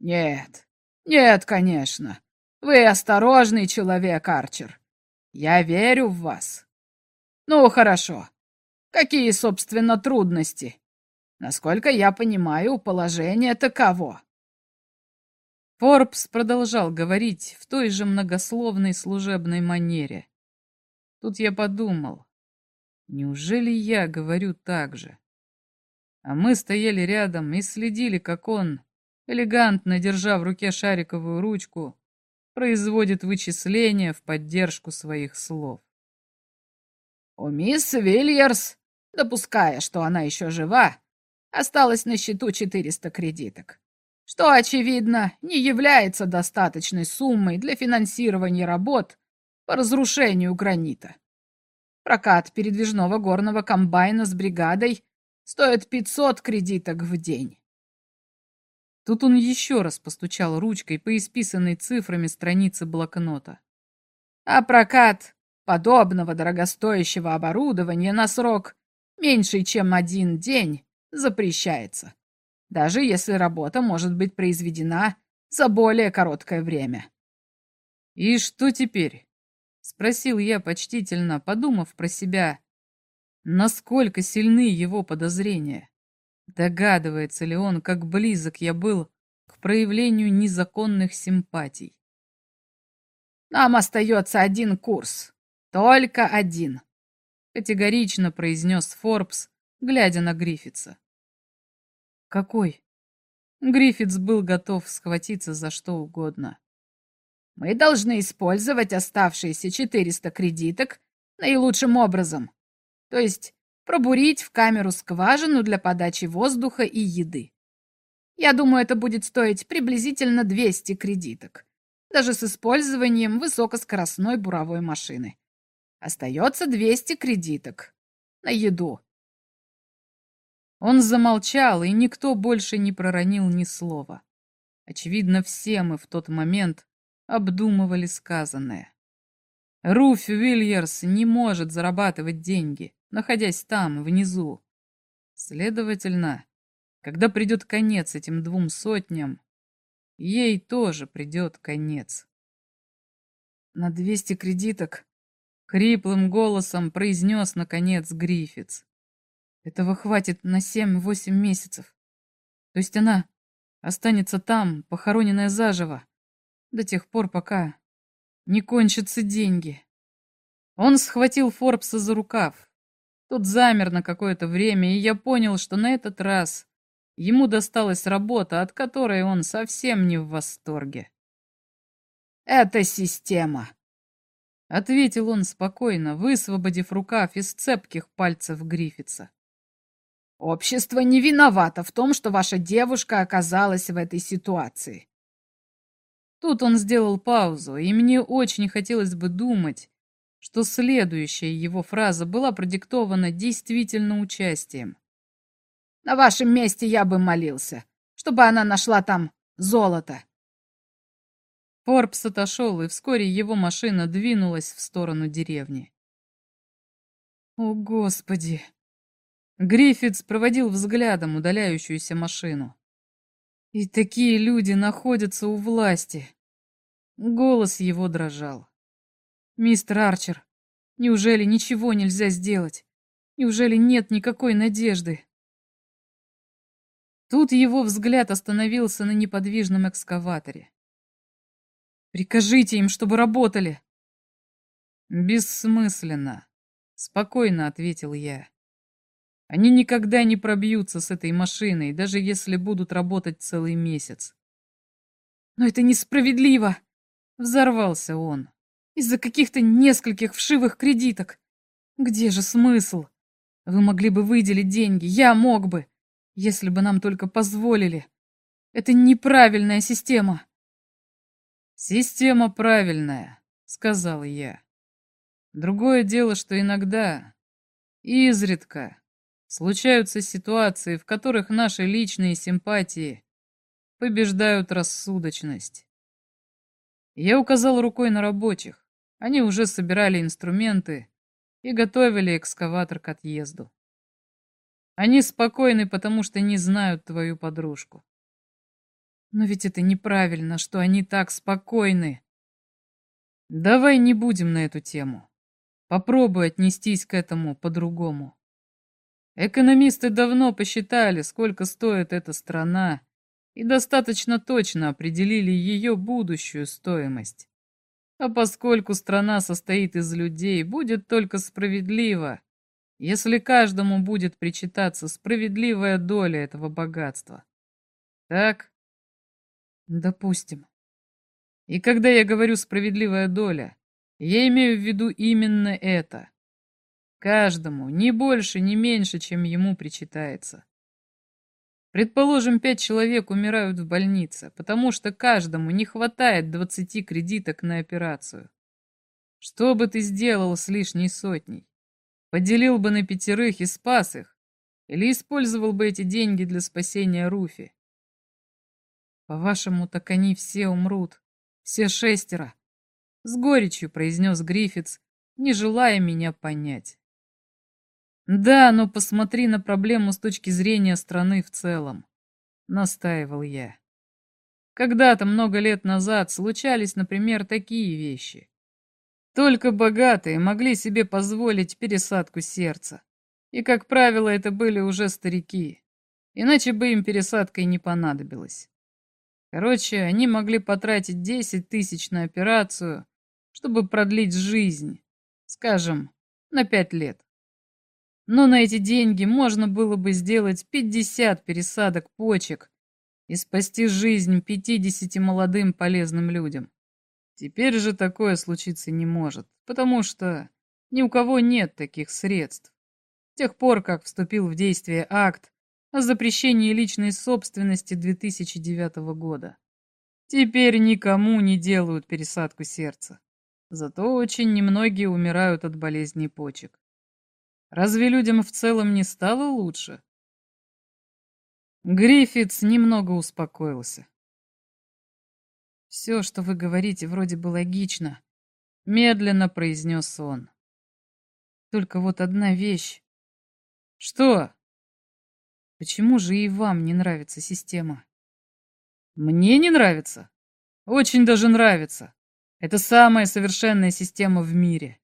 «Нет, нет, конечно. Вы осторожный человек, Арчер. Я верю в вас. Ну, хорошо. Какие, собственно, трудности? Насколько я понимаю, положение таково. Форбс продолжал говорить в той же многословной служебной манере. Тут я подумал, неужели я говорю так же? А мы стояли рядом и следили, как он, элегантно держа в руке шариковую ручку, производит вычисления в поддержку своих слов. У мисс Вильерс, допуская, что она еще жива, осталось на счету 400 кредиток, что, очевидно, не является достаточной суммой для финансирования работ по разрушению гранита. Прокат передвижного горного комбайна с бригадой стоит 500 кредиток в день. Тут он еще раз постучал ручкой по исписанной цифрами страницы блокнота. А прокат подобного дорогостоящего оборудования на срок меньший, чем один день, запрещается, даже если работа может быть произведена за более короткое время. «И что теперь?» — спросил я почтительно, подумав про себя, насколько сильны его подозрения. Догадывается ли он, как близок я был к проявлению незаконных симпатий? «Нам остается один курс», «Только один», — категорично произнес Форбс, глядя на Гриффитса. «Какой?» Гриффитс был готов схватиться за что угодно. «Мы должны использовать оставшиеся 400 кредиток наилучшим образом, то есть пробурить в камеру скважину для подачи воздуха и еды. Я думаю, это будет стоить приблизительно 200 кредиток, даже с использованием высокоскоростной буровой машины. Остается 200 кредиток. На еду. Он замолчал, и никто больше не проронил ни слова. Очевидно, все мы в тот момент обдумывали сказанное. Руф Уильерс не может зарабатывать деньги, находясь там, внизу. Следовательно, когда придет конец этим двум сотням, ей тоже придет конец. На двести кредиток Хриплым голосом произнес, наконец, Гриффитс. Этого хватит на семь-восемь месяцев. То есть она останется там, похороненная заживо, до тех пор, пока не кончатся деньги. Он схватил Форбса за рукав. Тот замер на какое-то время, и я понял, что на этот раз ему досталась работа, от которой он совсем не в восторге. «Это система», — ответил он спокойно, высвободив рукав из цепких пальцев Гриффитса. Общество не виновато в том, что ваша девушка оказалась в этой ситуации. Тут он сделал паузу, и мне очень хотелось бы думать, что следующая его фраза была продиктована действительно участием. На вашем месте я бы молился, чтобы она нашла там золото. Форбс отошел, и вскоре его машина двинулась в сторону деревни. О, Господи! Гриффитс проводил взглядом удаляющуюся машину. И такие люди находятся у власти. Голос его дрожал. «Мистер Арчер, неужели ничего нельзя сделать? Неужели нет никакой надежды?» Тут его взгляд остановился на неподвижном экскаваторе. Прикажите им, чтобы работали. Бессмысленно, спокойно ответил я. Они никогда не пробьются с этой машиной, даже если будут работать целый месяц. Но это несправедливо, взорвался он. Из-за каких-то нескольких вшивых кредиток. Где же смысл? Вы могли бы выделить деньги, я мог бы, если бы нам только позволили. Это неправильная система. «Система правильная», — сказал я. Другое дело, что иногда, изредка, случаются ситуации, в которых наши личные симпатии побеждают рассудочность. Я указал рукой на рабочих. Они уже собирали инструменты и готовили экскаватор к отъезду. Они спокойны, потому что не знают твою подружку. Но ведь это неправильно, что они так спокойны. Давай не будем на эту тему. Попробуй отнестись к этому по-другому. Экономисты давно посчитали, сколько стоит эта страна, и достаточно точно определили ее будущую стоимость. А поскольку страна состоит из людей, будет только справедливо, если каждому будет причитаться справедливая доля этого богатства. Так? Допустим. И когда я говорю «справедливая доля», я имею в виду именно это. Каждому, ни больше, ни меньше, чем ему причитается. Предположим, пять человек умирают в больнице, потому что каждому не хватает 20 кредиток на операцию. Что бы ты сделал с лишней сотней? Поделил бы на пятерых и спас их? Или использовал бы эти деньги для спасения Руфи? По-вашему, так они все умрут. Все шестеро. С горечью произнес Гриффитс, не желая меня понять. Да, но посмотри на проблему с точки зрения страны в целом. Настаивал я. Когда-то, много лет назад, случались, например, такие вещи. Только богатые могли себе позволить пересадку сердца. И, как правило, это были уже старики. Иначе бы им пересадка и не понадобилась. Короче, они могли потратить 10 тысяч на операцию, чтобы продлить жизнь, скажем, на 5 лет. Но на эти деньги можно было бы сделать 50 пересадок почек и спасти жизнь 50 молодым полезным людям. Теперь же такое случиться не может, потому что ни у кого нет таких средств. С тех пор, как вступил в действие акт о запрещении личной собственности 2009 года. Теперь никому не делают пересадку сердца. Зато очень немногие умирают от болезней почек. Разве людям в целом не стало лучше? Гриффитс немного успокоился. «Все, что вы говорите, вроде бы логично», — медленно произнес он. «Только вот одна вещь». «Что?» Почему же и вам не нравится система? Мне не нравится. Очень даже нравится. Это самая совершенная система в мире.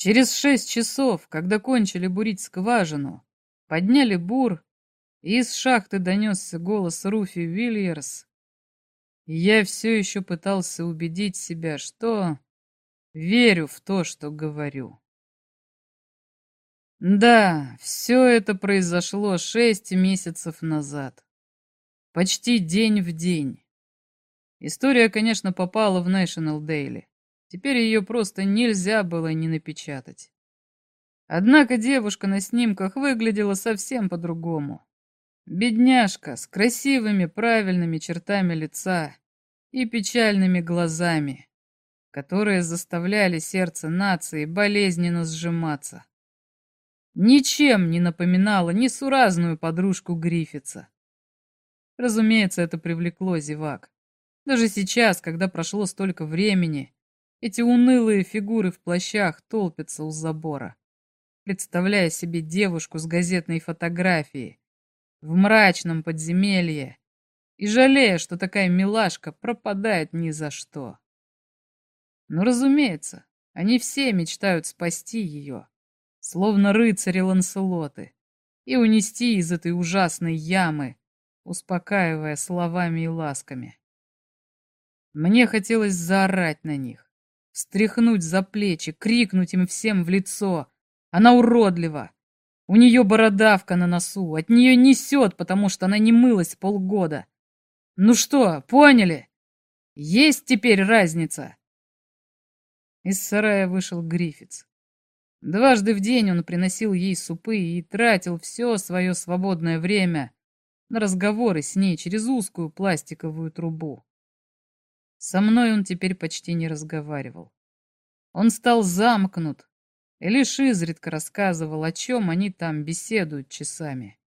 Через шесть часов, когда кончили бурить скважину, подняли бур, и из шахты донесся голос Руфи Вильерс. я все еще пытался убедить себя, что верю в то, что говорю. Да, все это произошло шесть месяцев назад. Почти день в день. История, конечно, попала в National Daily. Теперь ее просто нельзя было не напечатать. Однако девушка на снимках выглядела совсем по-другому. Бедняжка с красивыми правильными чертами лица и печальными глазами, которые заставляли сердце нации болезненно сжиматься. Ничем не напоминала несуразную подружку Гриффитса. Разумеется, это привлекло зевак. Даже сейчас, когда прошло столько времени, эти унылые фигуры в плащах толпятся у забора, представляя себе девушку с газетной фотографией в мрачном подземелье и жалея, что такая милашка пропадает ни за что. Но, разумеется, они все мечтают спасти ее, словно рыцари Ланселоты, и унести из этой ужасной ямы, успокаивая словами и ласками. Мне хотелось заорать на них, встряхнуть за плечи, крикнуть им всем в лицо. Она уродлива. У нее бородавка на носу, от нее несет, потому что она не мылась полгода. Ну что, поняли? Есть теперь разница. Из сарая вышел Гриффитс. Дважды в день он приносил ей супы и тратил все свое свободное время на разговоры с ней через узкую пластиковую трубу. Со мной он теперь почти не разговаривал. Он стал замкнут и лишь изредка рассказывал, о чем они там беседуют часами.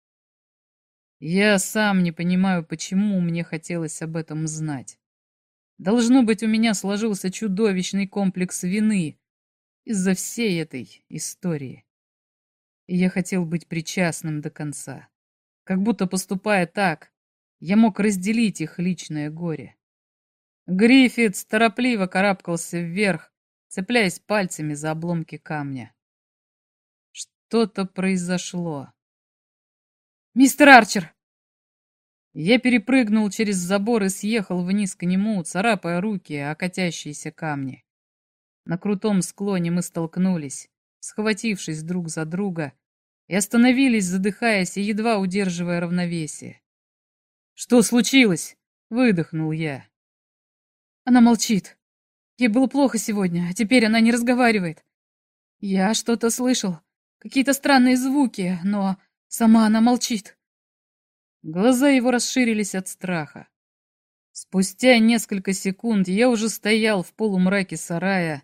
Я сам не понимаю, почему мне хотелось об этом знать. Должно быть, у меня сложился чудовищный комплекс вины из-за всей этой истории. И я хотел быть причастным до конца. Как будто поступая так, я мог разделить их личное горе. Гриффитс торопливо карабкался вверх, цепляясь пальцами за обломки камня. Что-то произошло. «Мистер Арчер!» Я перепрыгнул через забор и съехал вниз к нему, царапая руки о катящиеся камни. На крутом склоне мы столкнулись, схватившись друг за друга, и остановились, задыхаясь и едва удерживая равновесие. «Что случилось?» — выдохнул я. Она молчит. Ей было плохо сегодня, а теперь она не разговаривает. Я что-то слышал, какие-то странные звуки, но сама она молчит. Глаза его расширились от страха. Спустя несколько секунд я уже стоял в полумраке сарая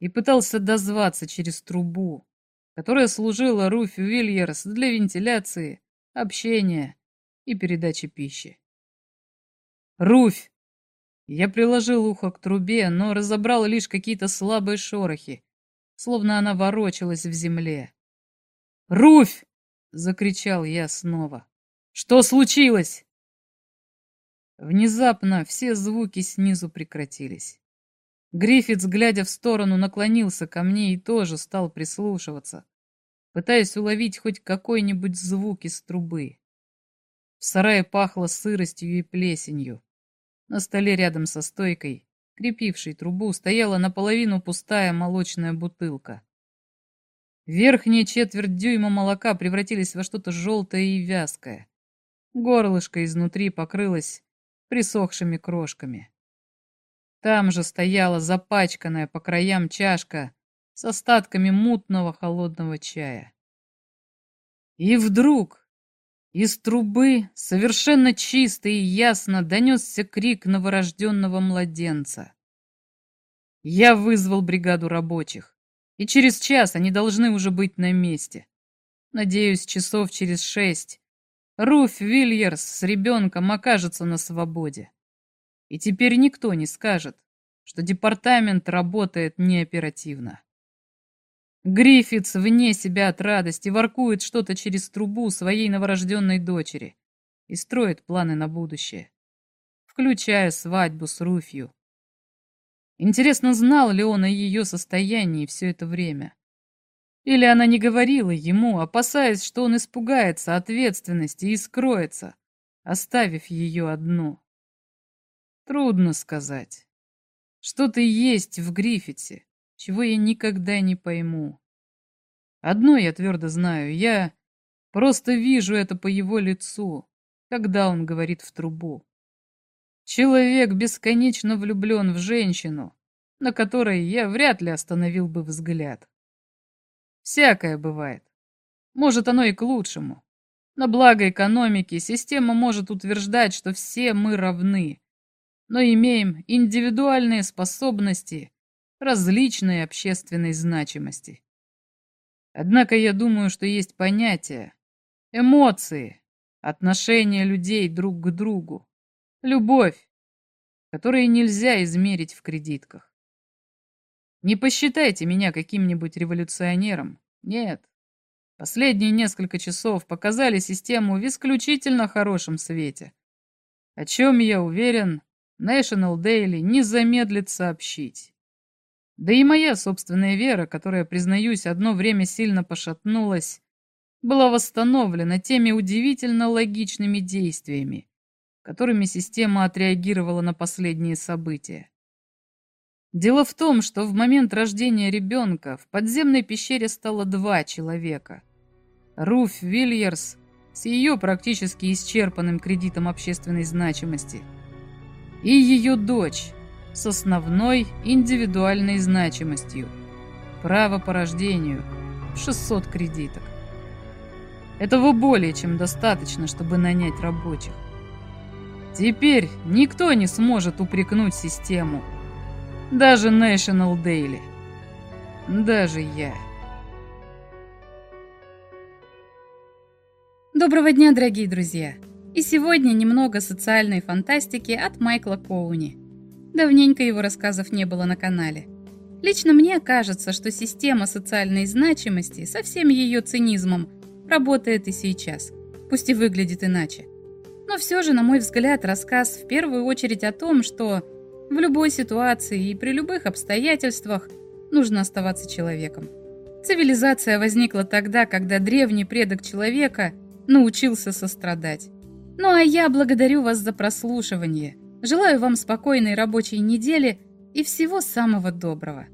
и пытался дозваться через трубу, которая служила Руфь Уильерс для вентиляции, общения и передачи пищи. «Руфь!» Я приложил ухо к трубе, но разобрал лишь какие-то слабые шорохи, словно она ворочалась в земле. «Руфь!» — закричал я снова. «Что случилось?» Внезапно все звуки снизу прекратились. Гриффитс, глядя в сторону, наклонился ко мне и тоже стал прислушиваться, пытаясь уловить хоть какой-нибудь звук из трубы. В сарае пахло сыростью и плесенью. На столе рядом со стойкой, крепившей трубу, стояла наполовину пустая молочная бутылка. Верхняя четверть дюйма молока превратились во что-то желтое и вязкое. Горлышко изнутри покрылось присохшими крошками. Там же стояла запачканная по краям чашка с остатками мутного холодного чая. И вдруг из трубы совершенно чисто и ясно донесся крик новорожденного младенца. Я вызвал бригаду рабочих, и через час они должны уже быть на месте. Надеюсь, часов через шесть Руф Вильерс с ребенком окажется на свободе. И теперь никто не скажет, что департамент работает неоперативно. Гриффитс вне себя от радости воркует что-то через трубу своей новорожденной дочери и строит планы на будущее, включая свадьбу с Руфью. Интересно, знал ли он о ее состоянии все это время? Или она не говорила ему, опасаясь, что он испугается ответственности и скроется, оставив ее одну? Трудно сказать. Что-то есть в Гриффите, чего я никогда не пойму. Одно я твердо знаю, я просто вижу это по его лицу, когда он говорит в трубу. Человек бесконечно влюблен в женщину, на которой я вряд ли остановил бы взгляд. Всякое бывает. Может, оно и к лучшему. На благо экономики система может утверждать, что все мы равны, но имеем индивидуальные способности различной общественной значимости. Однако я думаю, что есть понятия, эмоции, отношения людей друг к другу, любовь, которые нельзя измерить в кредитках. Не посчитайте меня каким-нибудь революционером. Нет. Последние несколько часов показали систему в исключительно хорошем свете. О чем, я уверен, National Daily не замедлит сообщить. Да и моя собственная вера, которая, признаюсь, одно время сильно пошатнулась, была восстановлена теми удивительно логичными действиями, которыми система отреагировала на последние события. Дело в том, что в момент рождения ребенка в подземной пещере стало два человека. Руф Вильерс с ее практически исчерпанным кредитом общественной значимости и ее дочь с основной индивидуальной значимостью. Право по рождению 600 кредиток. Этого более чем достаточно, чтобы нанять рабочих. Теперь никто не сможет упрекнуть систему. Даже National Daily. Даже я. Доброго дня, дорогие друзья! И сегодня немного социальной фантастики от Майкла Коуни. Давненько его рассказов не было на канале. Лично мне кажется, что система социальной значимости со всем ее цинизмом работает и сейчас, пусть и выглядит иначе. Но все же, на мой взгляд, рассказ в первую очередь о том, что в любой ситуации и при любых обстоятельствах нужно оставаться человеком. Цивилизация возникла тогда, когда древний предок человека научился сострадать. Ну а я благодарю вас за прослушивание. Желаю вам спокойной рабочей недели и всего самого доброго.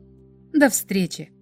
До встречи!